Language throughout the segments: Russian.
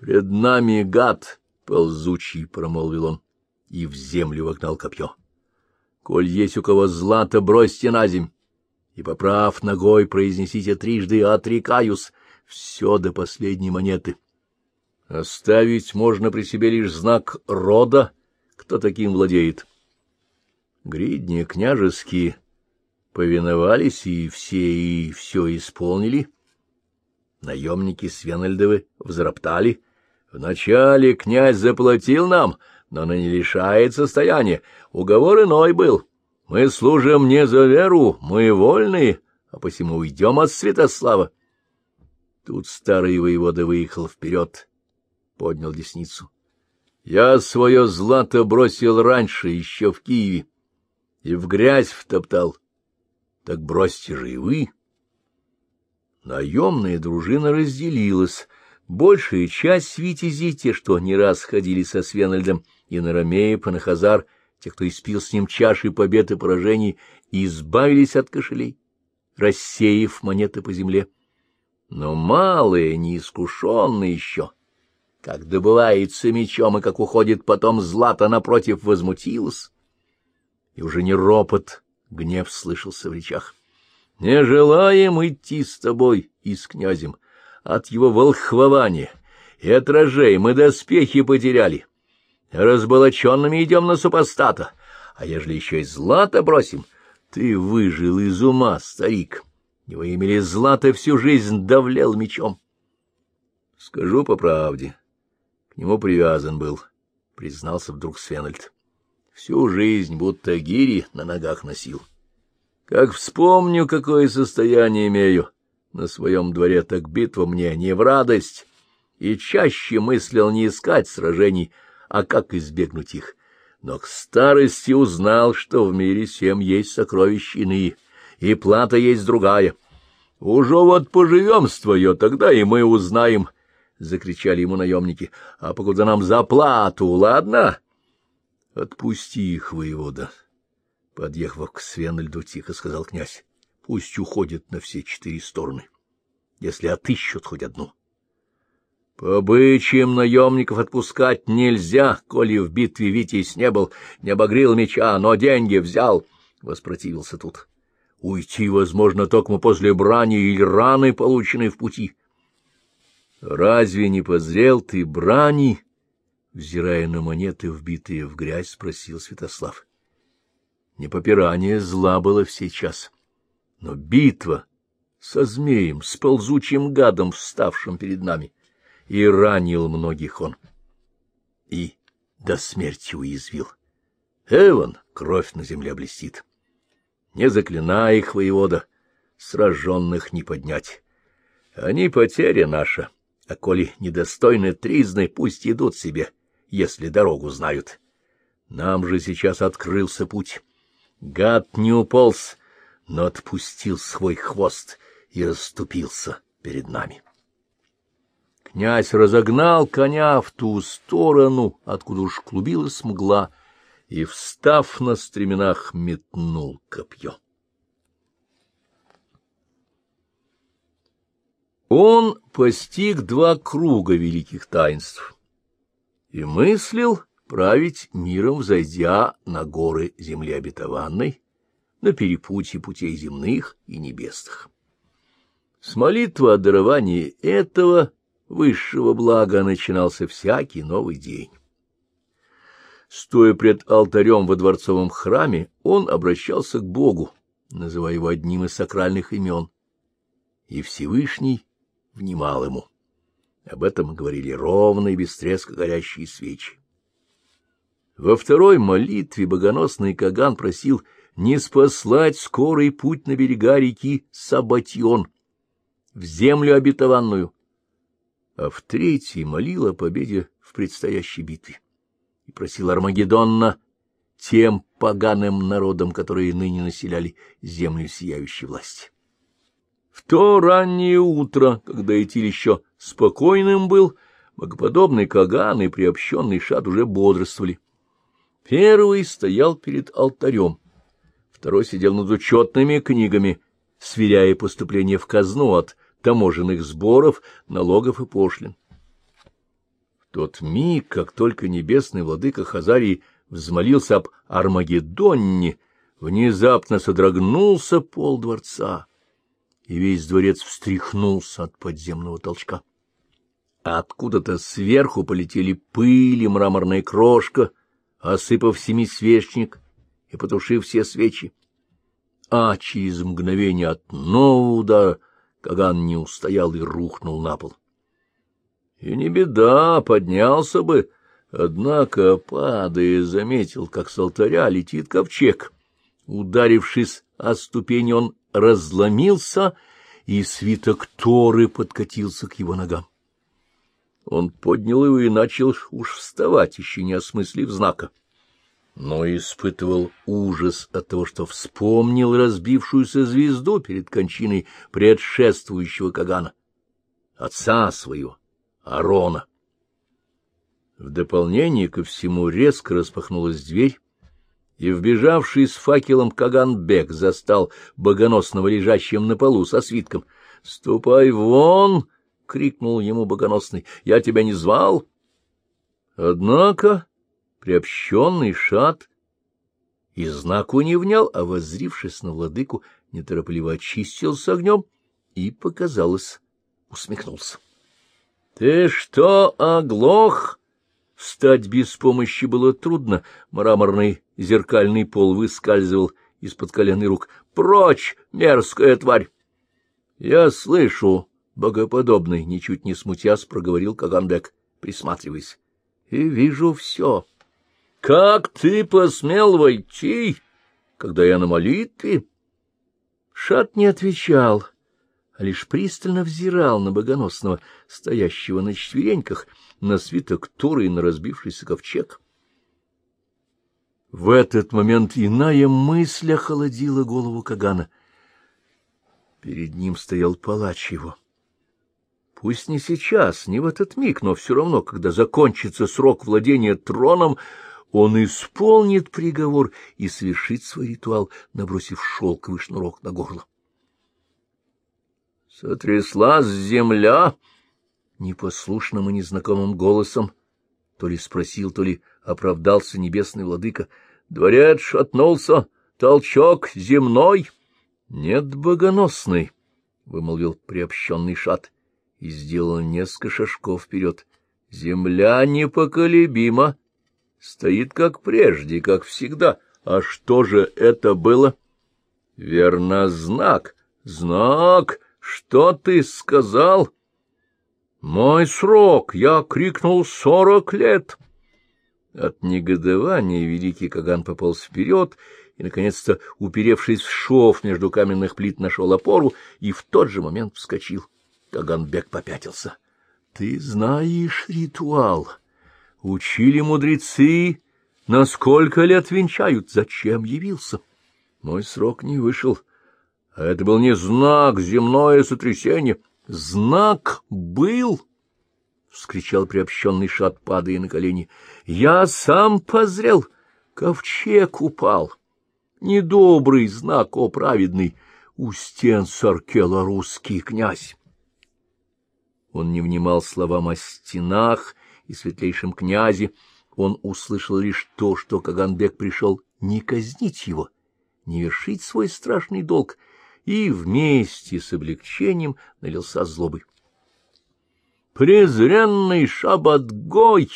Пред нами гад ползучий, — промолвил он, и в землю вогнал копье. Коль есть у кого злато, бросьте на земь, и, поправ ногой, произнесите трижды «отрекаюсь», все до последней монеты. Оставить можно при себе лишь знак рода, кто таким владеет. Гридни княжеские повиновались, и все и все исполнили. Наемники Свенальдовы взроптали. Вначале князь заплатил нам, но она не лишает состояния. Уговор иной был. Мы служим не за веру, мы вольные, а посему уйдем от Святослава. Тут старый воевода выехал вперед, поднял десницу. Я свое злато бросил раньше, еще в Киеве, и в грязь втоптал. Так бросьте же и вы. Наемная дружина разделилась. Большая часть витязей, те, что не раз ходили со Свенальдом, и на Ромея, Панахазар, те, кто испил с ним чаши побед и поражений, избавились от кошелей, рассеяв монеты по земле. Но малые, неискушенные еще, как добывается мечом и как уходит потом злато напротив, возмутилась. И уже не ропот, гнев слышался в речах. Не желаем идти с тобой и с князем. От его волхвования и от рожей мы доспехи потеряли. Разболоченными идем на супостата, а ежели еще и злато бросим, ты выжил из ума, старик. Его имели злато всю жизнь давлел мечом. Скажу по правде, к нему привязан был, признался вдруг Свенальд. Всю жизнь будто гири на ногах носил. Как вспомню, какое состояние имею на своем дворе, так битва мне не в радость, и чаще мыслил не искать сражений, а как избегнуть их. Но к старости узнал, что в мире всем есть сокровища иные, и плата есть другая. Уже вот поживем с твое, тогда и мы узнаем, — закричали ему наемники, — а покуда нам за плату, ладно? — Отпусти их, воевода. Подъехав к Свенальду, тихо сказал князь. — Пусть уходят на все четыре стороны, если отыщут хоть одну. — По обычаям наемников отпускать нельзя, коли в битве Витязь не был, не обогрел меча, но деньги взял, — воспротивился тут. — Уйти возможно только после брани или раны, полученной в пути. — Разве не позрел ты брани? — взирая на монеты, вбитые в грязь, спросил Святослав. — не попирание зла было сейчас, но битва со змеем, с ползучим гадом, вставшим перед нами, и ранил многих он, и до смерти уязвил. Эван, кровь на земле блестит. Не заклинай их, воевода, сраженных не поднять. Они потеря наша, а коли недостойны тризны, пусть идут себе, если дорогу знают. Нам же сейчас открылся путь. Гад не уполз, но отпустил свой хвост и расступился перед нами. Князь разогнал коня в ту сторону, откуда уж клубилась мгла, и, встав на стременах, метнул копье. Он постиг два круга великих таинств и мыслил править миром, взойдя на горы земли обетованной, на перепутье путей земных и небесных. С молитвы о даровании этого высшего блага начинался всякий новый день. Стоя пред алтарем во дворцовом храме, он обращался к Богу, называя его одним из сакральных имен, и Всевышний внимал ему. Об этом говорили ровно и без треска горящие свечи. Во второй молитве богоносный Каган просил не спаслать скорый путь на берега реки Сабатьон, в землю обетованную, а в третьей молил о победе в предстоящей битве и просил Армагеддонна тем поганым народам, которые ныне населяли землю сияющей власти. В то раннее утро, когда Этиль еще спокойным был, богоподобный Каган и приобщенный Шад уже бодрствовали. Первый стоял перед алтарем, второй сидел над учетными книгами, сверяя поступление в казну от таможенных сборов, налогов и пошлин. В тот миг, как только небесный владыка Хазарии взмолился об Армагеддонне, внезапно содрогнулся пол дворца, и весь дворец встряхнулся от подземного толчка. Откуда-то сверху полетели пыль и мраморная крошка, осыпав семисвечник и потушив все свечи. А через мгновение от нового удара Каган не устоял и рухнул на пол. И не беда, поднялся бы, однако, падая, заметил, как с алтаря летит ковчег. Ударившись о ступень, он разломился, и свиток Торы подкатился к его ногам. Он поднял его и начал уж вставать, еще не осмыслив знака. Но испытывал ужас от того, что вспомнил разбившуюся звезду перед кончиной предшествующего Кагана, отца своего, Арона. В дополнение ко всему резко распахнулась дверь, и вбежавший с факелом Каганбек застал богоносного лежащим на полу со свитком. — Ступай вон! — крикнул ему богоносный. — Я тебя не звал. Однако приобщенный шат и знаку не внял, а, воззрившись на владыку, неторопливо очистился огнем и, показалось, усмехнулся. — Ты что, оглох? Встать без помощи было трудно, мраморный зеркальный пол выскальзывал из-под колен и рук. — Прочь, мерзкая тварь! — Я слышу, богоподобный, ничуть не смутясь, проговорил Кагандек, присматриваясь. — И вижу все. — Как ты посмел войти, когда я на молитве? Шат не отвечал, а лишь пристально взирал на богоносного, стоящего на четвереньках, на свиток Торы и на разбившийся ковчег. В этот момент иная мысль охолодила голову Кагана. Перед ним стоял палач его. Пусть не сейчас, не в этот миг, но все равно, когда закончится срок владения троном, он исполнит приговор и совершит свой ритуал, набросив шелковый шнурок на горло. Сотряслась земля непослушным и незнакомым голосом, то ли спросил, то ли оправдался небесный владыка. Дворец шатнулся, толчок земной. — Нет, богоносный, — вымолвил приобщенный шат и сделал несколько шажков вперед. Земля непоколебима, стоит как прежде, как всегда. А что же это было? — Верно, знак. Знак! Что ты сказал? — Мой срок! Я крикнул сорок лет! От негодования великий Каган пополз вперед и, наконец-то, уперевшись в шов между каменных плит, нашел опору и в тот же момент вскочил. Каганбек попятился. — Ты знаешь ритуал. Учили мудрецы, на сколько лет венчают, зачем явился? Мой срок не вышел. А это был не знак, земное сотрясение. Знак был! — вскричал приобщенный шат, падая на колени. — Я сам позрел. Ковчег упал. Недобрый знак, о праведный, у стен саркела русский князь. Он не внимал словам о стенах и светлейшем князе. Он услышал лишь то, что Каганбек пришел не казнить его, не вершить свой страшный долг, и вместе с облегчением налился злобой. «Презренный Шабатгой!»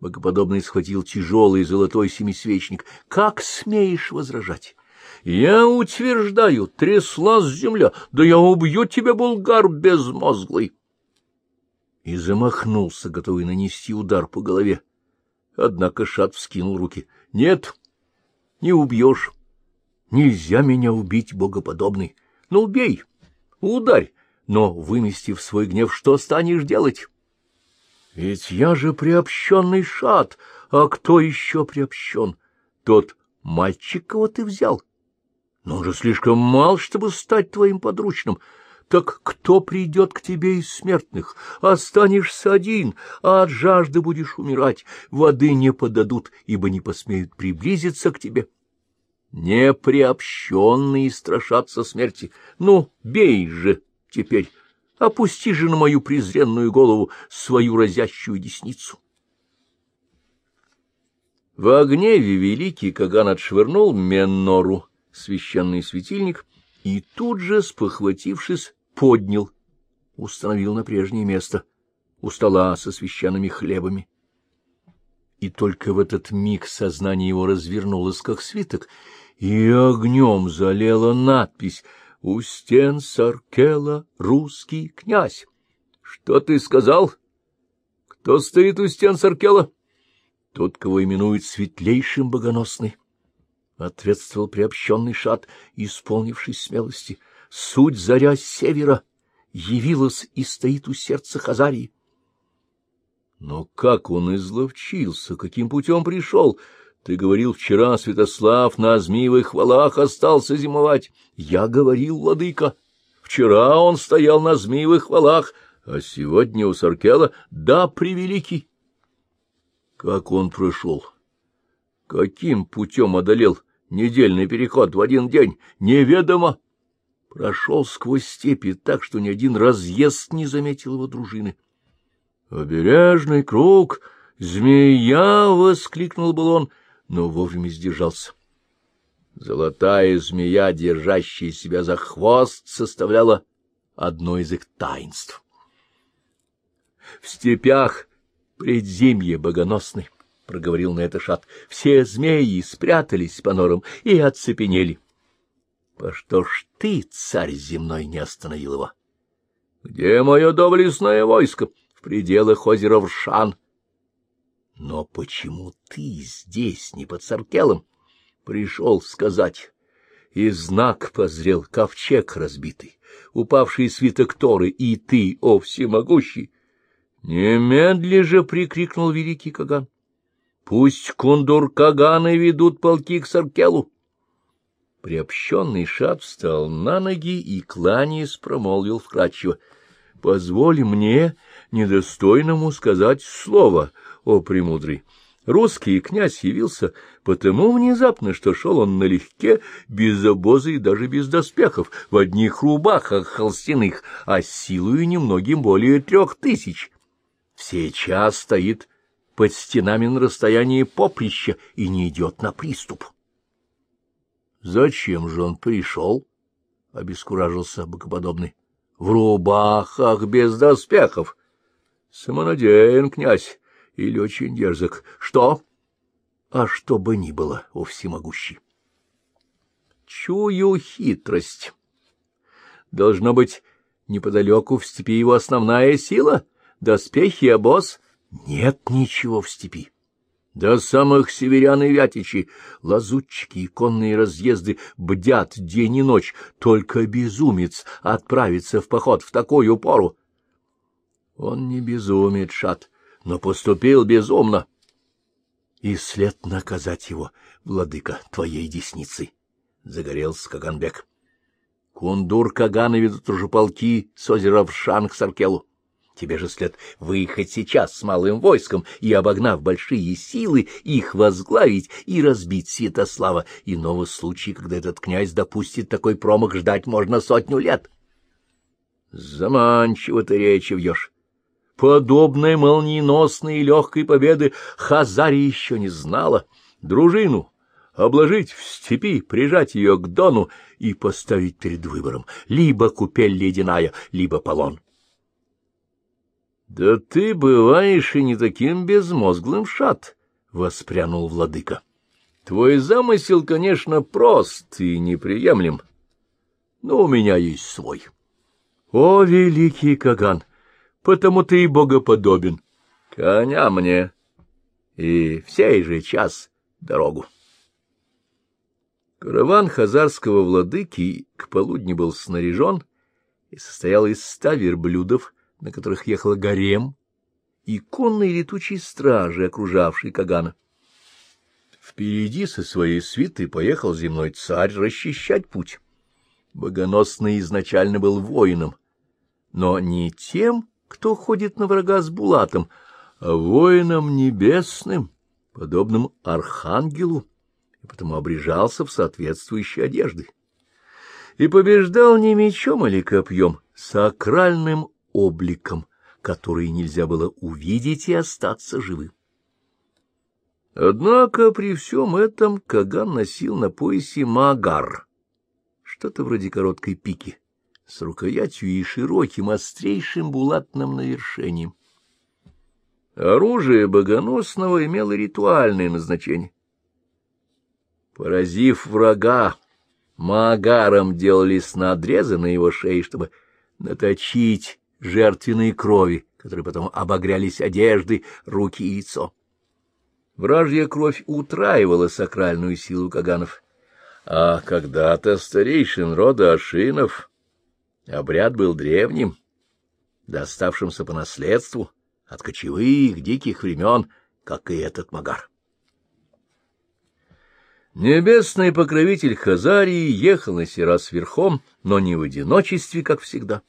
Богоподобный схватил тяжелый золотой семисвечник. «Как смеешь возражать?» «Я утверждаю, тряслась земля, да я убью тебя, булгар безмозглый!» И замахнулся, готовый нанести удар по голове. Однако Шат вскинул руки. «Нет, не убьешь. Нельзя меня убить, богоподобный. Ну, убей, ударь, но, выместив свой гнев, что станешь делать? Ведь я же приобщенный шат, а кто еще приобщен? Тот мальчик, кого ты взял. Но он же слишком мал, чтобы стать твоим подручным. Так кто придет к тебе из смертных? Останешься один, а от жажды будешь умирать. Воды не подадут, ибо не посмеют приблизиться к тебе неприобщенные страшатся смерти. Ну, бей же теперь, Опусти же на мою презренную голову свою разящую десницу. В гневе великий Каган отшвырнул Меннору, священный светильник, и тут же, спохватившись, поднял, установил на прежнее место у стола со священными хлебами. И только в этот миг сознание его развернулось, как свиток, и огнем залила надпись «У стен Саркела русский князь». — Что ты сказал? Кто стоит у стен Саркела? — Тот, кого именуют светлейшим богоносный. — ответствовал приобщенный шат, исполнившись смелости. — Суть заря севера явилась и стоит у сердца Хазарии. Но как он изловчился, каким путем пришел? Ты говорил вчера, Святослав на змеевых валах остался зимовать. Я говорил, владыка. Вчера он стоял на змеевых валах, а сегодня у Саркела да превеликий. Как он прошел? Каким путем одолел недельный переход в один день? Неведомо. Прошел сквозь степи так, что ни один разъезд не заметил его дружины. «Обережный круг! Змея!» — воскликнул был он, но вовремя сдержался. Золотая змея, держащая себя за хвост, составляла одно из их таинств. В степях предземье богоносный, — проговорил на это шат, — все змеи спрятались по норам и оцепенели. По что ж ты, царь земной, не остановил его? Где мое доблестное войско? пределах озера Вршан. Но почему ты здесь, не под Саркелом? Пришел сказать. И знак позрел ковчег разбитый, упавший свиток Торы, и ты, о всемогущий! Немедли же прикрикнул великий Каган. Пусть кундур Каганы ведут полки к Саркелу. Приобщенный шат встал на ноги и, кланяясь, промолвил вкрадчиво. — Позволь мне недостойному сказать слово, о премудрый. Русский князь явился потому внезапно, что шел он налегке, без обоза и даже без доспехов, в одних рубахах холстяных, а силою немногим более трех тысяч. Сейчас стоит под стенами на расстоянии поприща и не идет на приступ. — Зачем же он пришел? — обескуражился богоподобный. — В рубахах без доспехов. Самонадеян, князь, или очень дерзок. Что? А что бы ни было, о всемогущий. Чую хитрость. Должно быть, неподалеку в степи его основная сила, доспехи, обоз. Нет ничего в степи. До самых северян и вятичи, лазутчики и конные разъезды бдят день и ночь, только безумец отправится в поход в такую пору. Он не безумец, Шат, но поступил безумно. И след наказать его, владыка, твоей десницы, — загорелся Каганбек. Кундур Кагана ведут уже полки с озера в Шанг Саркелу. Тебе же след выехать сейчас с малым войском и, обогнав большие силы, их возглавить и разбить Святослава. Иного случая, когда этот князь допустит такой промах, ждать можно сотню лет. Заманчиво ты речи вьешь. Подобной молниеносной и легкой победы Хазари еще не знала. Дружину обложить в степи, прижать ее к дону и поставить перед выбором либо купель ледяная, либо полон. — Да ты бываешь и не таким безмозглым, шат, — воспрянул владыка. — Твой замысел, конечно, прост и неприемлем, но у меня есть свой. — О, великий Каган! — потому ты и богоподобен. Коня мне и в сей же час дорогу. Караван хазарского владыки к полудню был снаряжен и состоял из ста верблюдов, на которых ехал гарем, и конной летучей стражи, окружавшей Кагана. Впереди со своей свитой поехал земной царь расчищать путь. Богоносный изначально был воином, но не тем, кто ходит на врага с булатом, а воином небесным, подобным архангелу, и потому обрежался в соответствующей одежды. И побеждал не мечом или копьем, сакральным обликом, который нельзя было увидеть и остаться живым. Однако при всем этом Каган носил на поясе магар, что-то вроде короткой пики, с рукоятью и широким, острейшим булатным навершением. Оружие богоносного имело ритуальное назначение. Поразив врага, магаром делались надрезы на его шее, чтобы наточить жертвенные крови, которые потом обогрялись одежды, руки и лицо. Вражья кровь утраивала сакральную силу Каганов. А когда-то старейшин рода Ашинов обряд был древним, доставшимся по наследству от кочевых диких времен, как и этот Магар. Небесный покровитель Хазарии ехал на сей раз верхом, но не в одиночестве, как всегда.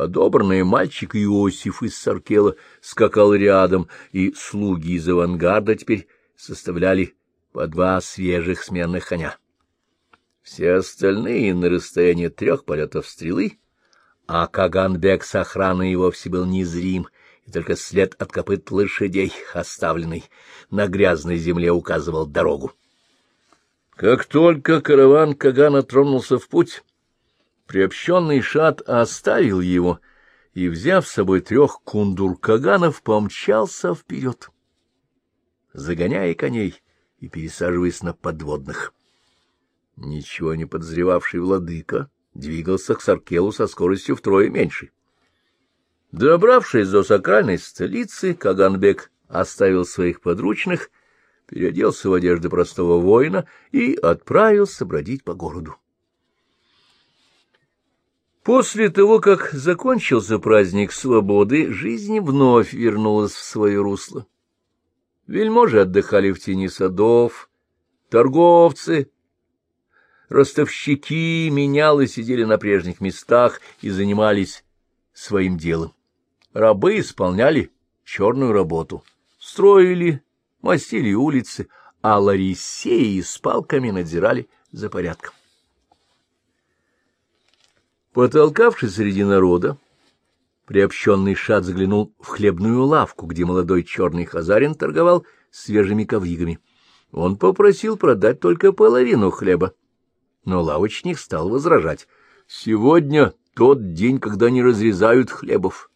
Подобранный мальчик Иосиф из Саркела скакал рядом, и слуги из авангарда теперь составляли по два свежих сменных коня. Все остальные на расстоянии трех полетов стрелы, а Каганбек с охраной и вовсе был незрим, и только след от копыт лошадей, оставленный на грязной земле, указывал дорогу. Как только караван Кагана тронулся в путь, Приобщенный шат оставил его и, взяв с собой трех кундур-каганов, помчался вперед, загоняя коней и пересаживаясь на подводных. Ничего не подозревавший владыка двигался к Саркелу со скоростью втрое меньше. Добравшись до сакральной столицы, Каганбек оставил своих подручных, переоделся в одежды простого воина и отправился бродить по городу. После того, как закончился праздник свободы, жизнь вновь вернулась в свое русло. Вельможи отдыхали в тени садов, торговцы, ростовщики менялы сидели на прежних местах и занимались своим делом. Рабы исполняли черную работу, строили, мастили улицы, а ларисеи с палками надзирали за порядком. Потолкавшись среди народа, приобщенный шат заглянул в хлебную лавку, где молодой черный хазарин торговал свежими ковригами. Он попросил продать только половину хлеба. Но лавочник стал возражать. «Сегодня тот день, когда не разрезают хлебов,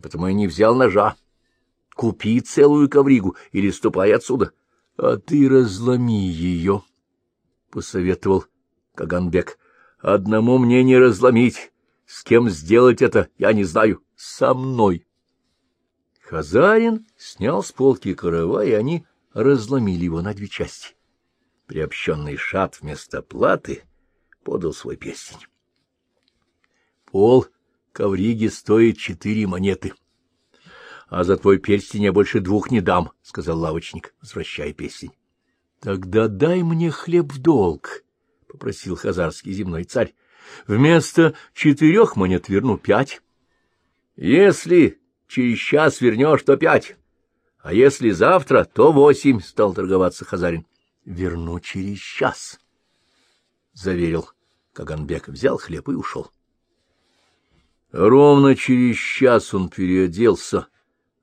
потому я не взял ножа. Купи целую ковригу или ступай отсюда. А ты разломи ее», — посоветовал Каганбек. Одному мне не разломить. С кем сделать это, я не знаю. Со мной. Хазарин снял с полки корова, и они разломили его на две части. Приобщенный шат вместо платы подал свой перстень. Пол ковриги стоит четыре монеты. — А за твой перстень я больше двух не дам, — сказал лавочник, возвращая перстень. — Тогда дай мне хлеб в долг, — попросил хазарский земной царь. — Вместо четырех монет верну пять. — Если через час вернешь, то пять, а если завтра, то восемь, — стал торговаться хазарин. — Верну через час, — заверил Каганбек, взял хлеб и ушел. Ровно через час он переоделся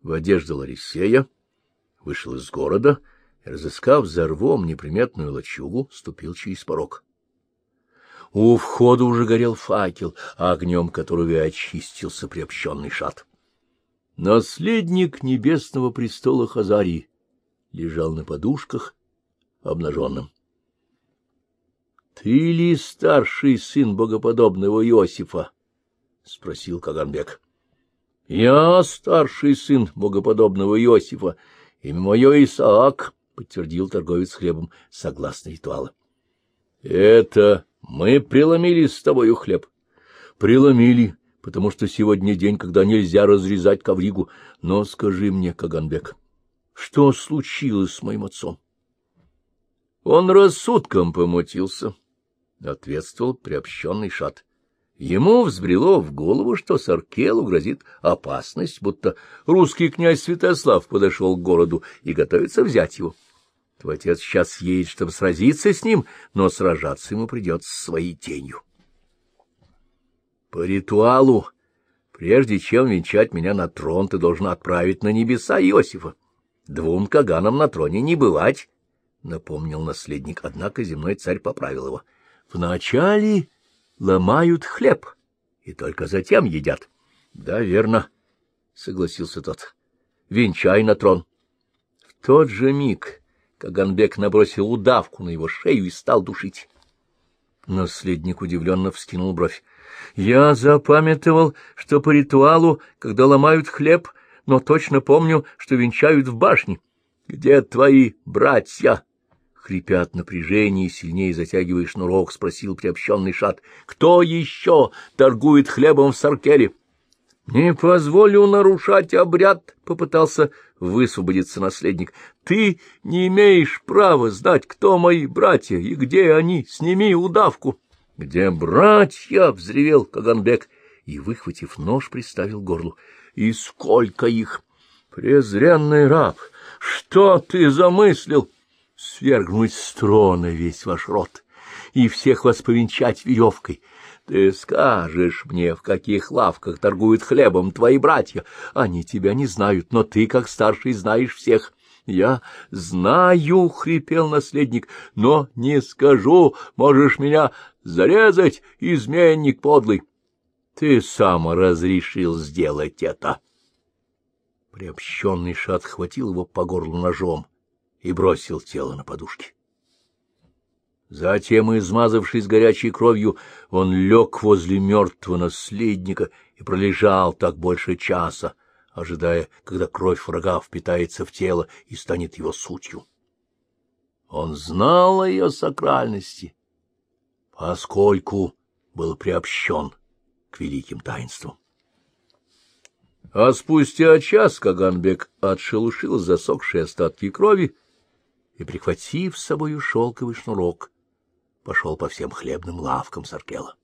в одежду Ларисея, вышел из города и, разыскав за рвом неприметную лачугу, ступил через порог. У входа уже горел факел, огнем которого и очистился приобщенный шат. Наследник небесного престола Хазарии лежал на подушках обнаженным. — Ты ли старший сын богоподобного Иосифа? — спросил Каганбек. — Я старший сын богоподобного Иосифа, имя мое Исаак, — подтвердил торговец хлебом, согласно ритуалу. — Это мы преломили с тобою хлеб. Преломили, потому что сегодня день, когда нельзя разрезать ковригу. Но скажи мне, Каганбек, что случилось с моим отцом? Он рассудком помутился, — ответствовал приобщенный шат. Ему взбрело в голову, что Саркелу грозит опасность, будто русский князь Святослав подошел к городу и готовится взять его. Твой отец сейчас едет, чтобы сразиться с ним, но сражаться ему придется своей тенью. По ритуалу, прежде чем венчать меня на трон, ты должен отправить на небеса Иосифа. Двум каганам на троне не бывать, — напомнил наследник, однако земной царь поправил его. — Вначале ломают хлеб, и только затем едят. — Да, верно, — согласился тот. — Венчай на трон. В тот же миг Каганбек набросил удавку на его шею и стал душить. Наследник удивленно вскинул бровь. — Я запамятовал, что по ритуалу, когда ломают хлеб, но точно помню, что венчают в башне. Где твои братья? Хрипя от напряжения и сильнее затягивая шнурок, спросил приобщенный шат. — Кто еще торгует хлебом в Саркеле? — Не позволю нарушать обряд, — попытался высвободиться наследник. — Ты не имеешь права знать, кто мои братья и где они. Сними удавку. — Где братья? — взревел Каганбек и, выхватив нож, приставил горлу. — И сколько их? — Презренный раб! Что ты замыслил? — свергнуть с трона весь ваш род и всех вас повенчать веревкой. Ты скажешь мне, в каких лавках торгуют хлебом твои братья. Они тебя не знают, но ты, как старший, знаешь всех. Я знаю, — хрипел наследник, — но не скажу, можешь меня зарезать, изменник подлый. Ты сам разрешил сделать это. Приобщенный шат хватил его по горлу ножом и бросил тело на подушки. Затем, измазавшись горячей кровью, он лег возле мертвого наследника и пролежал так больше часа, ожидая, когда кровь врага впитается в тело и станет его сутью. Он знал о ее сакральности, поскольку был приобщен к великим таинствам. А спустя час Каганбек отшелушил засохшие остатки крови и, прихватив с собою шелковый шнурок, пошел по всем хлебным лавкам Саркела.